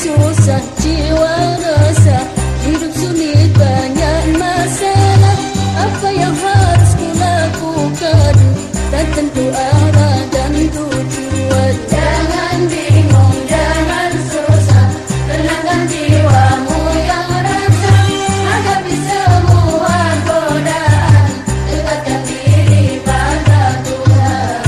susah jiwa resah hidup sulit banyak masalah. Apa yang harus kulakukan? Tak tentu arah dan tujuan. Jangan bingung jangan susah. Tenangkan jiwamu yang resah hadapi semua godaan. Dekatkan diri pada Tuhan.